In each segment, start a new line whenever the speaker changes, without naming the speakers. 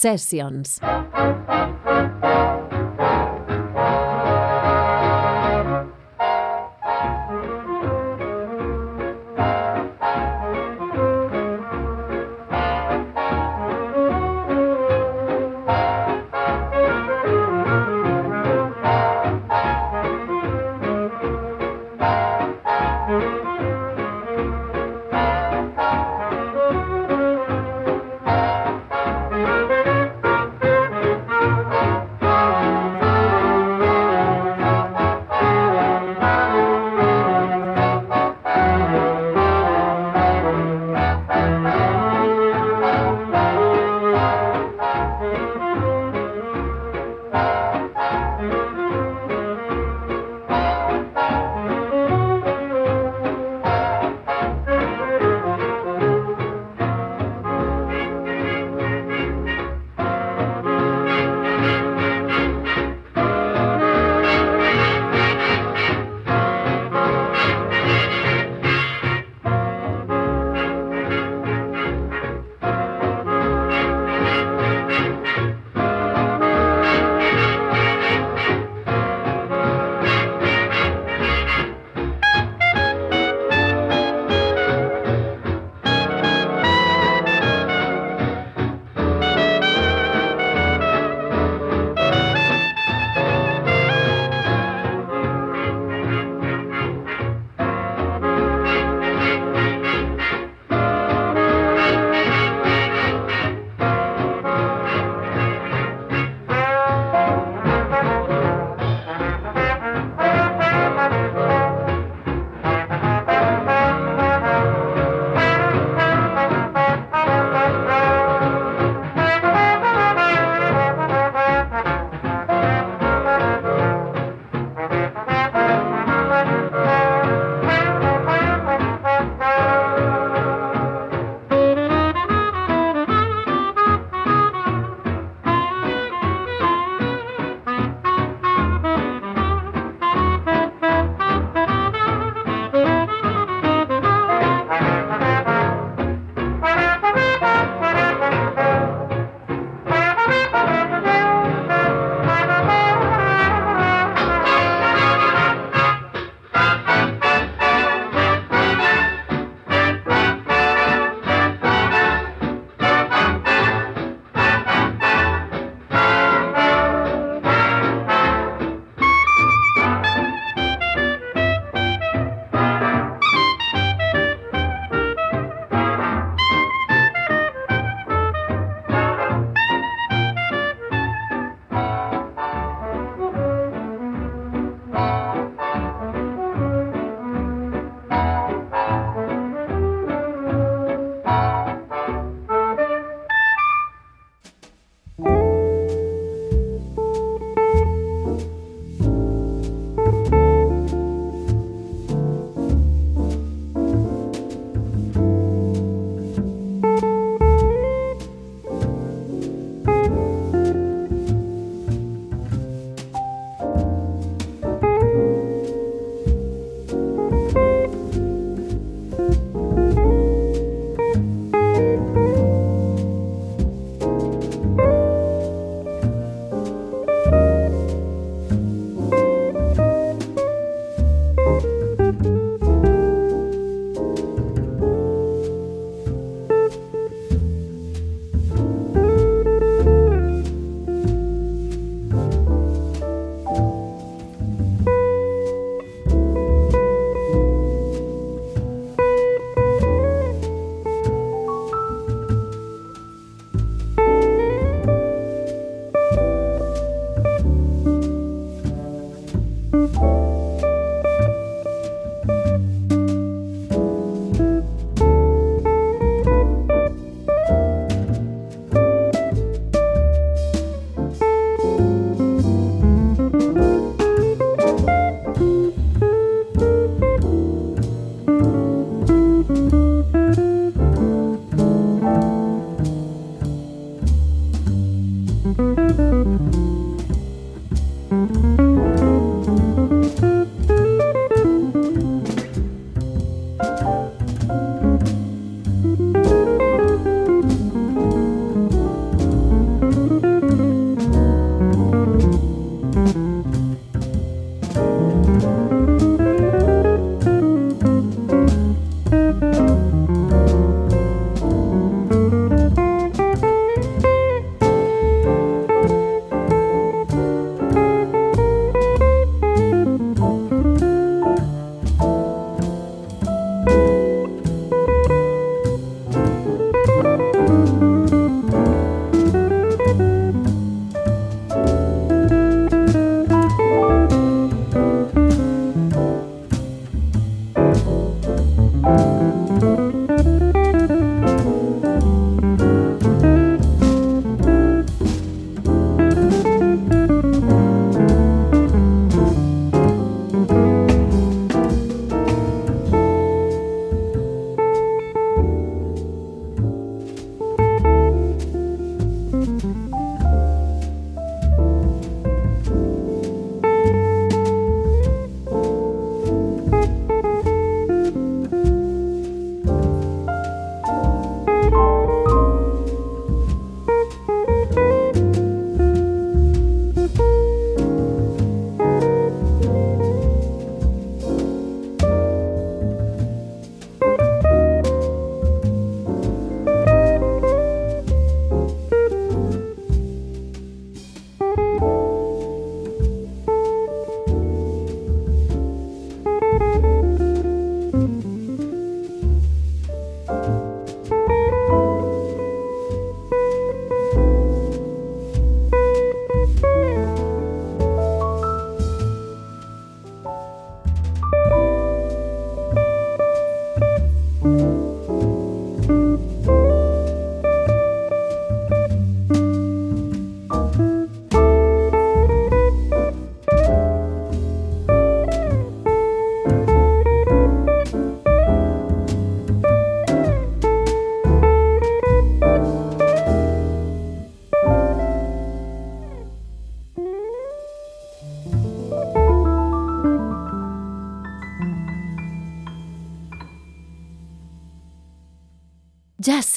Sessions.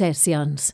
Sessions.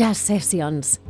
Jazz Sessions.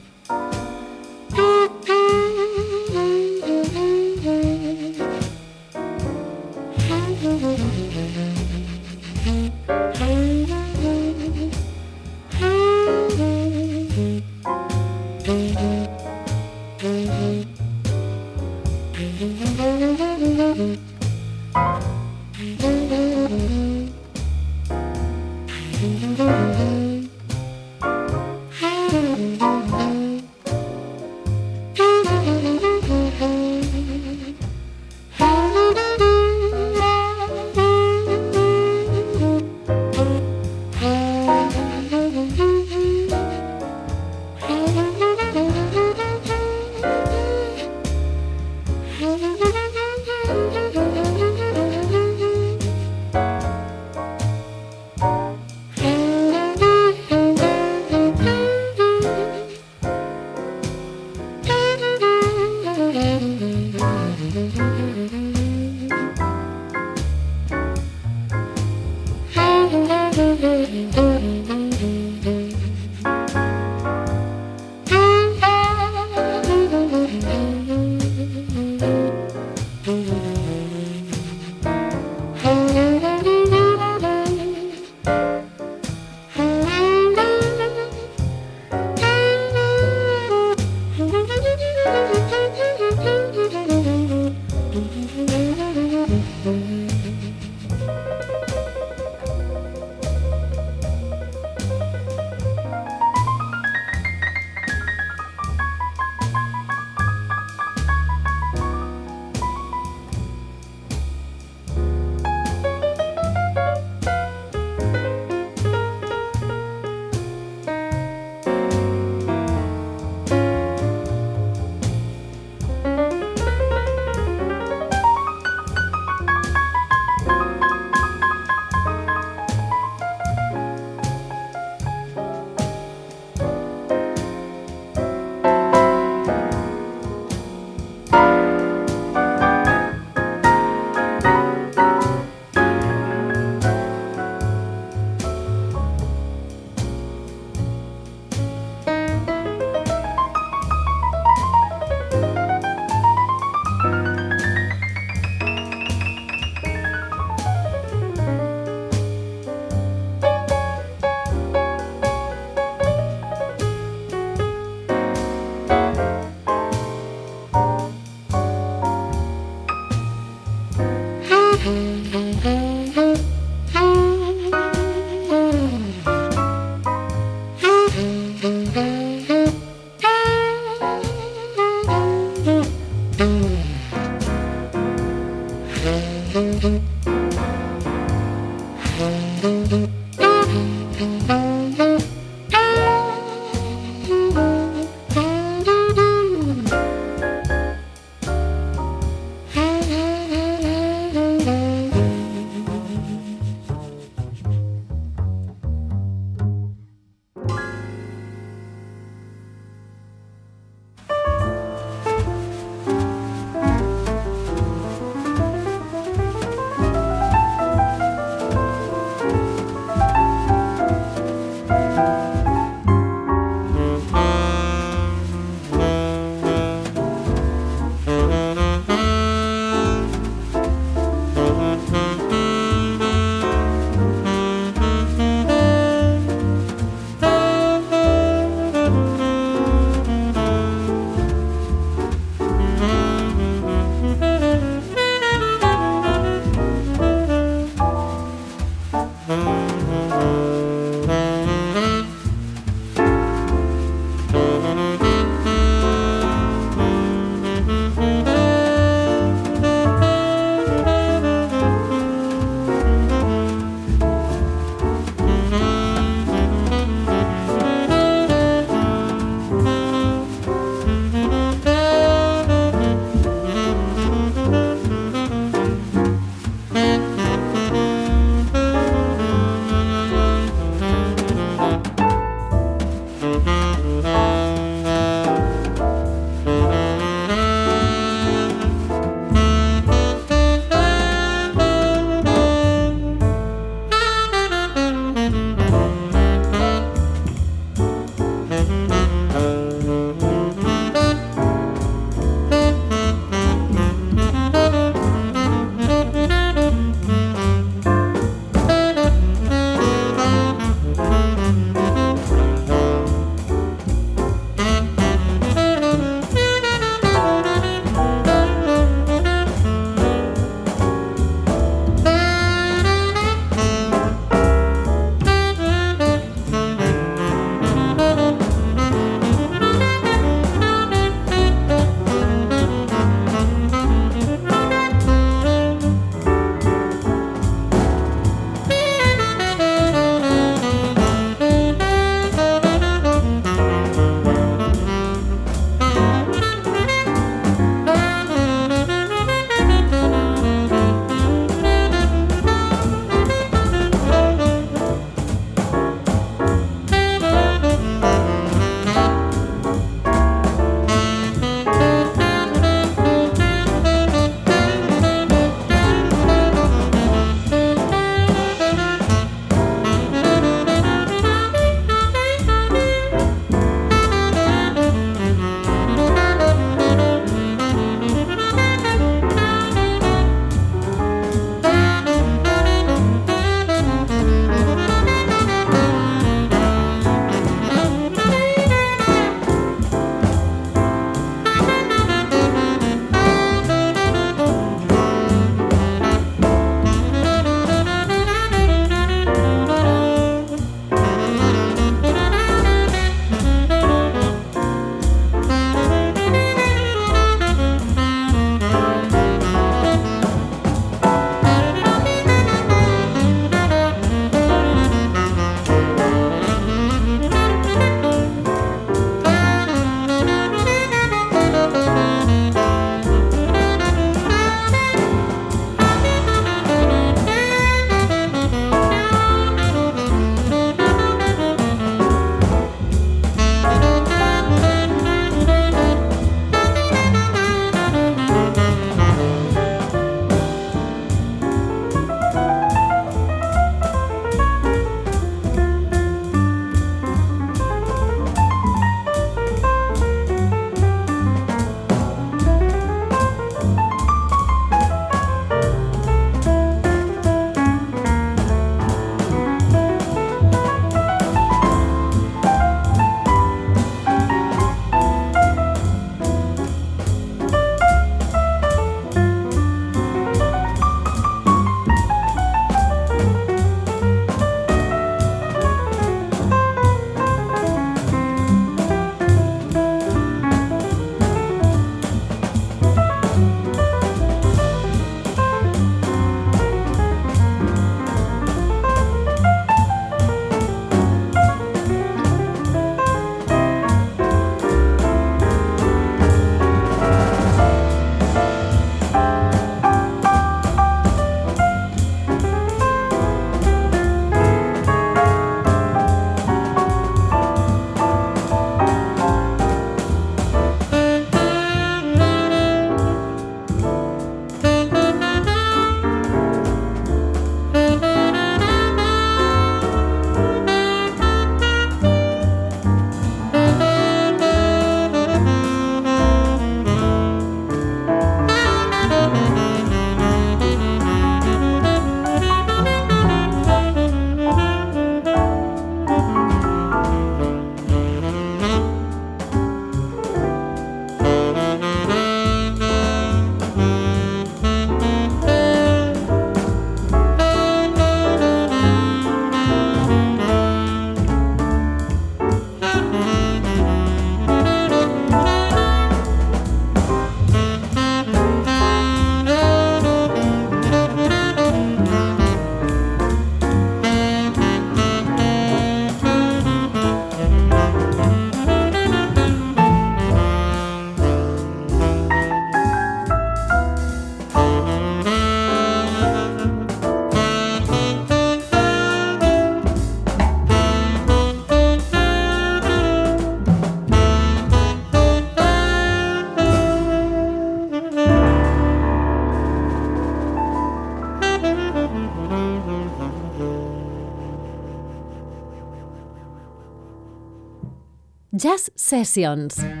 Sessions.